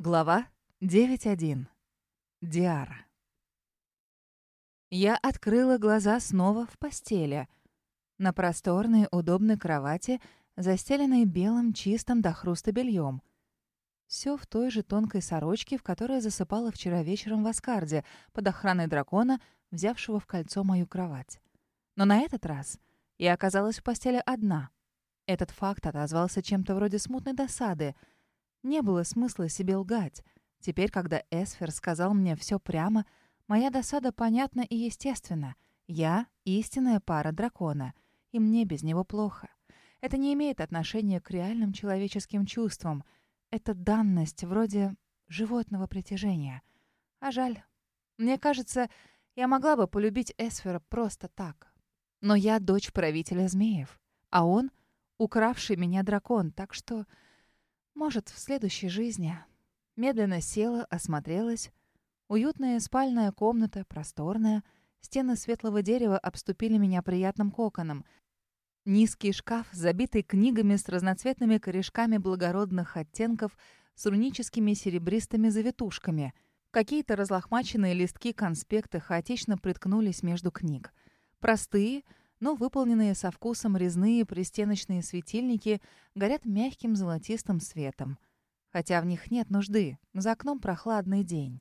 Глава 9.1. Диара. Я открыла глаза снова в постели. На просторной, удобной кровати, застеленной белым, чистым до хруста бельем. Все в той же тонкой сорочке, в которой засыпала вчера вечером в Аскарде, под охраной дракона, взявшего в кольцо мою кровать. Но на этот раз я оказалась в постели одна. Этот факт отозвался чем-то вроде смутной досады — не было смысла себе лгать. Теперь, когда Эсфер сказал мне все прямо, моя досада понятна и естественна. Я — истинная пара дракона, и мне без него плохо. Это не имеет отношения к реальным человеческим чувствам. Это данность вроде животного притяжения. А жаль. Мне кажется, я могла бы полюбить Эсфера просто так. Но я дочь правителя змеев, а он — укравший меня дракон, так что... Может, в следующей жизни. Медленно села, осмотрелась. Уютная спальная комната, просторная. Стены светлого дерева обступили меня приятным коконом. Низкий шкаф, забитый книгами с разноцветными корешками благородных оттенков, с руническими серебристыми завитушками. Какие-то разлохмаченные листки конспекта хаотично приткнулись между книг. Простые — но выполненные со вкусом резные пристеночные светильники горят мягким золотистым светом. Хотя в них нет нужды, за окном прохладный день.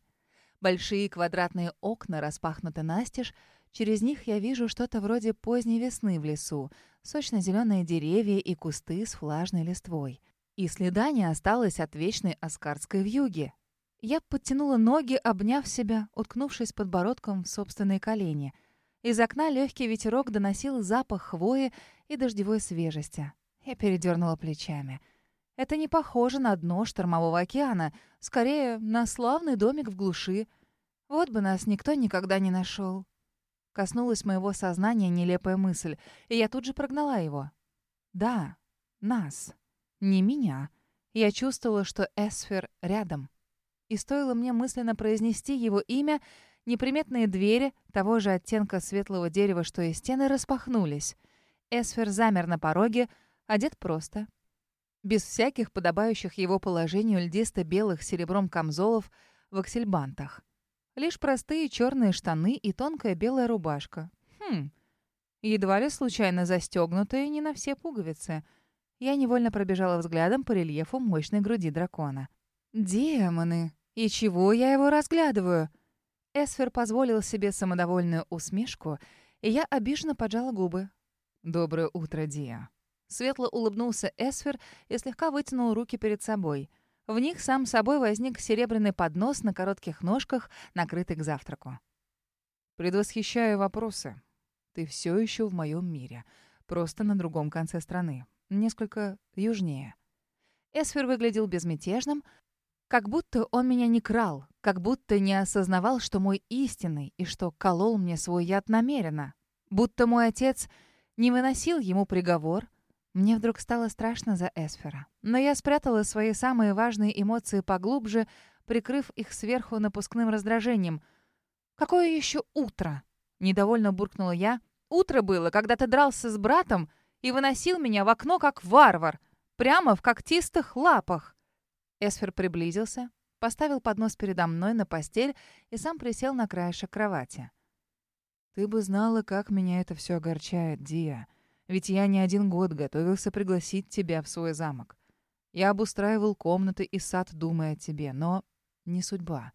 Большие квадратные окна распахнуты настежь, через них я вижу что-то вроде поздней весны в лесу, сочно-зеленые деревья и кусты с влажной листвой. И следа не осталось от вечной аскарской вьюги. Я подтянула ноги, обняв себя, уткнувшись подбородком в собственные колени — из окна легкий ветерок доносил запах хвои и дождевой свежести. Я передернула плечами. Это не похоже на дно штормового океана, скорее на славный домик в глуши. Вот бы нас никто никогда не нашел. Коснулась моего сознания нелепая мысль, и я тут же прогнала его. Да, нас. Не меня. Я чувствовала, что Эсфер рядом. И стоило мне мысленно произнести его имя, Неприметные двери, того же оттенка светлого дерева, что и стены, распахнулись. Эсфер замер на пороге, одет просто. Без всяких подобающих его положению льдисто-белых серебром камзолов в аксельбантах. Лишь простые черные штаны и тонкая белая рубашка. Хм, едва ли случайно застегнутые не на все пуговицы. Я невольно пробежала взглядом по рельефу мощной груди дракона. «Демоны! И чего я его разглядываю?» Эсфер позволил себе самодовольную усмешку, и я обиженно поджала губы. «Доброе утро, Диа». Светло улыбнулся Эсфер и слегка вытянул руки перед собой. В них сам собой возник серебряный поднос на коротких ножках, накрытый к завтраку. «Предвосхищаю вопросы. Ты все еще в моем мире, просто на другом конце страны, несколько южнее». Эсфер выглядел безмятежным, как будто он меня не крал, как будто не осознавал, что мой истинный и что колол мне свой яд намеренно. Будто мой отец не выносил ему приговор. Мне вдруг стало страшно за Эсфера. Но я спрятала свои самые важные эмоции поглубже, прикрыв их сверху напускным раздражением. «Какое еще утро?» — недовольно буркнула я. «Утро было, когда ты дрался с братом и выносил меня в окно, как варвар, прямо в когтистых лапах». Эсфер приблизился, поставил поднос передо мной на постель и сам присел на краешек кровати. «Ты бы знала, как меня это все огорчает, Дия. Ведь я не один год готовился пригласить тебя в свой замок. Я обустраивал комнаты и сад, думая о тебе, но не судьба».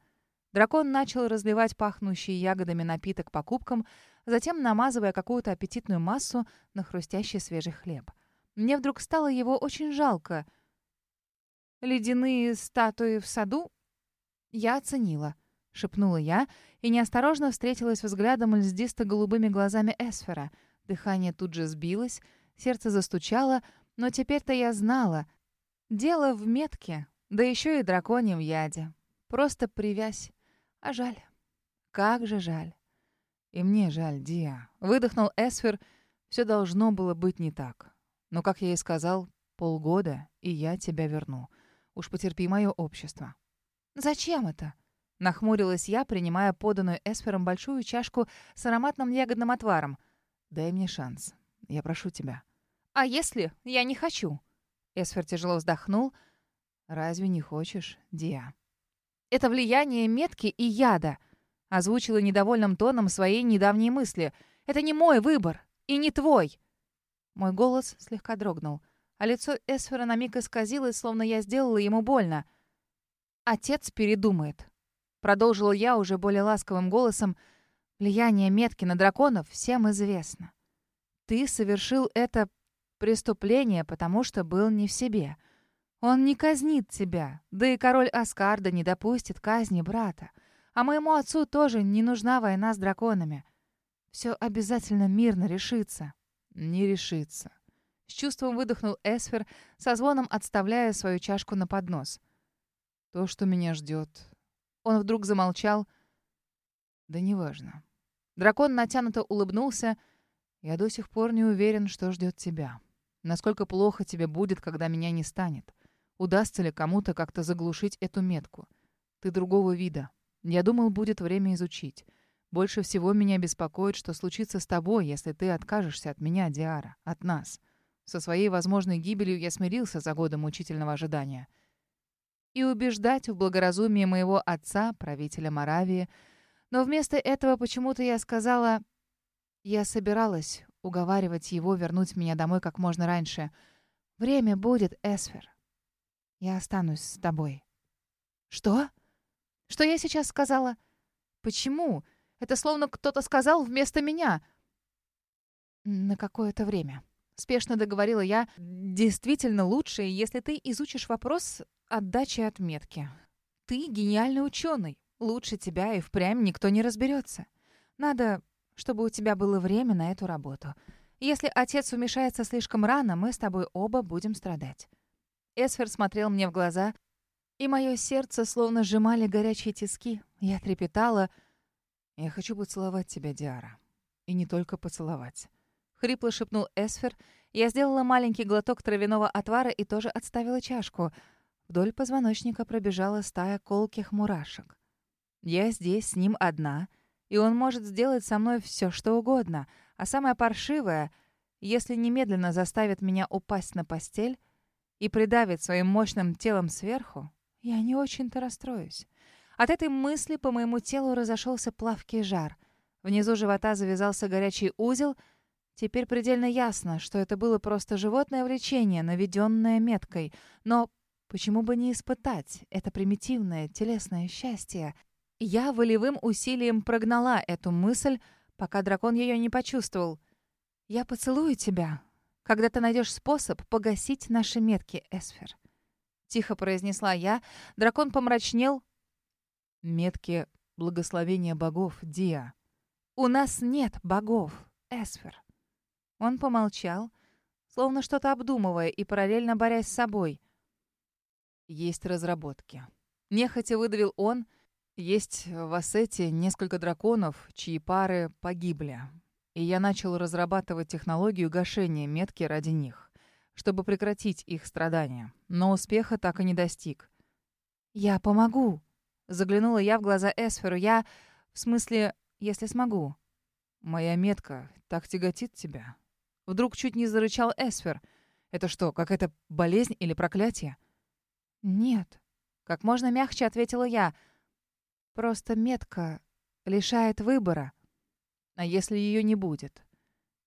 Дракон начал разливать пахнущий ягодами напиток по кубкам, затем намазывая какую-то аппетитную массу на хрустящий свежий хлеб. Мне вдруг стало его очень жалко — ледяные статуи в саду?» «Я оценила», — шепнула я и неосторожно встретилась взглядом льздисто-голубыми глазами Эсфера. Дыхание тут же сбилось, сердце застучало, но теперь-то я знала. Дело в метке, да еще и драконьем яде. Просто привязь. А жаль. Как же жаль. И мне жаль, Диа. Выдохнул Эсфер. Все должно было быть не так. Но, как я и сказал, полгода, и я тебя верну. Уж потерпи мое общество». «Зачем это?» Нахмурилась я, принимая поданную Эсфером большую чашку с ароматным ягодным отваром. «Дай мне шанс. Я прошу тебя». «А если я не хочу?» Эсфер тяжело вздохнул. «Разве не хочешь, Диа?» Это влияние метки и яда. Озвучила недовольным тоном своей недавние мысли. Это не мой выбор. И не твой. Мой голос слегка дрогнул, а лицо Эсфера на миг исказилось, словно я сделала ему больно. «Отец передумает», — продолжила я уже более ласковым голосом. «Влияние метки на драконов всем известно. Ты совершил это преступление, потому что был не в себе. Он не казнит тебя, да и король Аскарда не допустит казни брата. А моему отцу тоже не нужна война с драконами. Все обязательно мирно решится». «Не решится». С чувством выдохнул Эсфер, со звоном отставляя свою чашку на поднос. «То, что меня ждет...» Он вдруг замолчал. «Да неважно». Дракон натянуто улыбнулся. «Я до сих пор не уверен, что ждет тебя. Насколько плохо тебе будет, когда меня не станет. Удастся ли кому-то как-то заглушить эту метку? Ты другого вида. Я думал, будет время изучить. Больше всего меня беспокоит, что случится с тобой, если ты откажешься от меня, Диара, от нас. Со своей возможной гибелью я смирился за годы мучительного ожидания. И убеждать в благоразумии моего отца, правителя Моравии. Но вместо этого почему-то я сказала... Я собиралась уговаривать его вернуть меня домой как можно раньше. Время будет, Эсфер. Я останусь с тобой. Что? Что я сейчас сказала? Почему? Это словно кто-то сказал вместо меня. На какое-то время. Спешно договорила я. Действительно лучше, если ты изучишь вопрос отдачи отметки. Ты гениальный ученый. Лучше тебя и впрямь никто не разберется. Надо, чтобы у тебя было время на эту работу. Если отец вмешается слишком рано, мы с тобой оба будем страдать. Эсфер смотрел мне в глаза, и мое сердце словно сжимали горячие тиски. Я трепетала, «Я хочу поцеловать тебя, Диара. И не только поцеловать». Хрипло шепнул Эсфер. Я сделала маленький глоток травяного отвара и тоже отставила чашку. Вдоль позвоночника пробежала стая колких мурашек. Я здесь с ним одна, и он может сделать со мной все, что угодно. А самое паршивое, если немедленно заставит меня упасть на постель и придавит своим мощным телом сверху, я не очень-то расстроюсь. От этой мысли по моему телу разошелся плавкий жар. Внизу живота завязался горячий узел. Теперь предельно ясно, что это было просто животное влечение, наведенное меткой. Но почему бы не испытать это примитивное телесное счастье? Я волевым усилием прогнала эту мысль, пока дракон ее не почувствовал. «Я поцелую тебя, когда ты найдешь способ погасить наши метки, Эсфер». Тихо произнесла я. Дракон помрачнел, Метки благословения богов, Диа. «У нас нет богов, Эсфер». Он помолчал, словно что-то обдумывая и параллельно борясь с собой. «Есть разработки». Нехотя выдавил он. «Есть в Ассете несколько драконов, чьи пары погибли. И я начал разрабатывать технологию гашения метки ради них, чтобы прекратить их страдания. Но успеха так и не достиг». «Я помогу», Заглянула я в глаза Эсферу. Я... В смысле, если смогу. Моя метка так тяготит тебя. Вдруг чуть не зарычал Эсфер. Это что, какая-то болезнь или проклятие? Нет. Как можно мягче ответила я. Просто метка лишает выбора. А если ее не будет?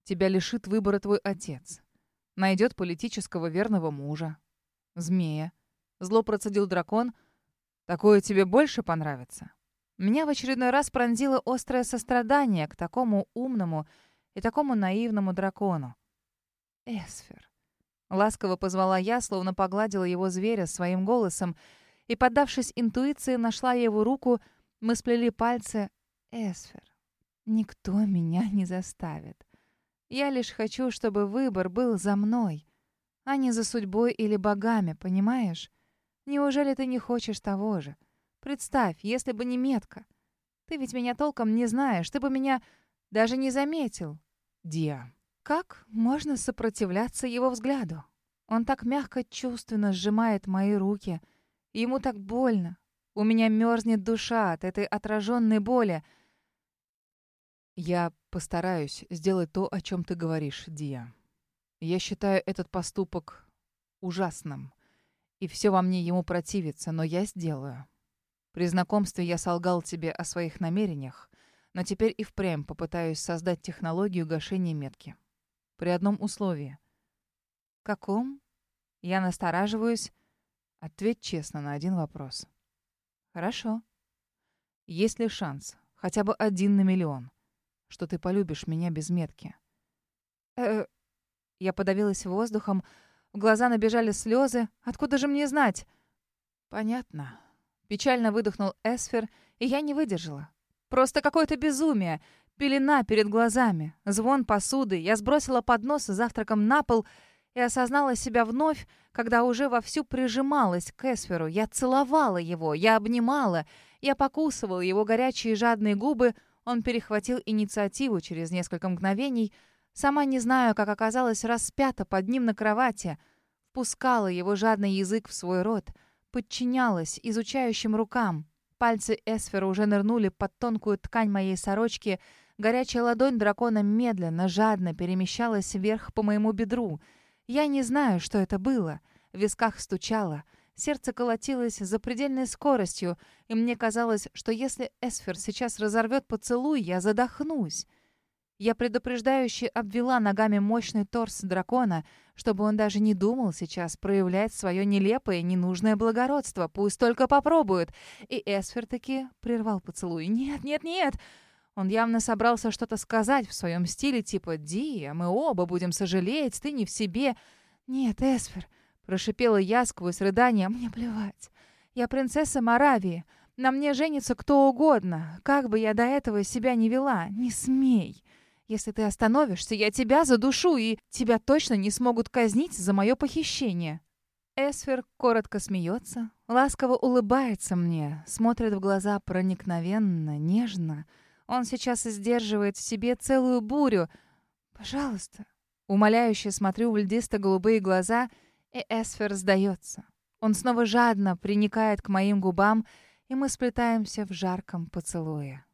Тебя лишит выбора твой отец. Найдет политического верного мужа. Змея. Зло процедил дракон — Такое тебе больше понравится?» Меня в очередной раз пронзило острое сострадание к такому умному и такому наивному дракону. «Эсфер». Ласково позвала я, словно погладила его зверя своим голосом, и, поддавшись интуиции, нашла его руку, мы сплели пальцы. «Эсфер, никто меня не заставит. Я лишь хочу, чтобы выбор был за мной, а не за судьбой или богами, понимаешь? Неужели ты не хочешь того же? Представь, если бы не метка. Ты ведь меня толком не знаешь, ты бы меня даже не заметил. Диа. Как можно сопротивляться его взгляду? Он так мягко, чувственно сжимает мои руки. Ему так больно. У меня мерзнет душа от этой отраженной боли. Я постараюсь сделать то, о чем ты говоришь, Диа. Я считаю этот поступок ужасным и все во мне ему противится, но я сделаю. При знакомстве я солгал тебе о своих намерениях, но теперь и впрямь попытаюсь создать технологию гашения метки. При одном условии. Каком? Я настораживаюсь. Ответь честно на один вопрос. Хорошо. Есть ли шанс, хотя бы один на миллион, что ты полюбишь меня без метки? Э, я подавилась воздухом, в глаза набежали слезы. Откуда же мне знать? Понятно. Печально выдохнул Эсфер, и я не выдержала. Просто какое-то безумие. Пелена перед глазами, звон посуды. Я сбросила поднос с завтраком на пол и осознала себя вновь, когда уже вовсю прижималась к Эсферу. Я целовала его, я обнимала, я покусывала его горячие жадные губы. Он перехватил инициативу через несколько мгновений — Сама не знаю, как оказалась распята под ним на кровати. Впускала его жадный язык в свой рот. Подчинялась изучающим рукам. Пальцы Эсфера уже нырнули под тонкую ткань моей сорочки. Горячая ладонь дракона медленно, жадно перемещалась вверх по моему бедру. Я не знаю, что это было. В висках стучало. Сердце колотилось за предельной скоростью, и мне казалось, что если Эсфер сейчас разорвет поцелуй, я задохнусь. Я предупреждающе обвела ногами мощный торс дракона, чтобы он даже не думал сейчас проявлять свое нелепое, ненужное благородство. Пусть только попробует. И Эсфер таки прервал поцелуй. «Нет, нет, нет!» Он явно собрался что-то сказать в своем стиле, типа «Ди, мы оба будем сожалеть, ты не в себе». «Нет, Эсфер», — прошипела я сквозь рыдание, — «мне плевать. Я принцесса Моравии. На мне женится кто угодно. Как бы я до этого себя не вела, не смей». Если ты остановишься, я тебя задушу, и тебя точно не смогут казнить за мое похищение». Эсфер коротко смеется, ласково улыбается мне, смотрит в глаза проникновенно, нежно. Он сейчас сдерживает в себе целую бурю. «Пожалуйста». Умоляюще смотрю в льдисто-голубые глаза, и Эсфер сдается. Он снова жадно приникает к моим губам, и мы сплетаемся в жарком поцелуе.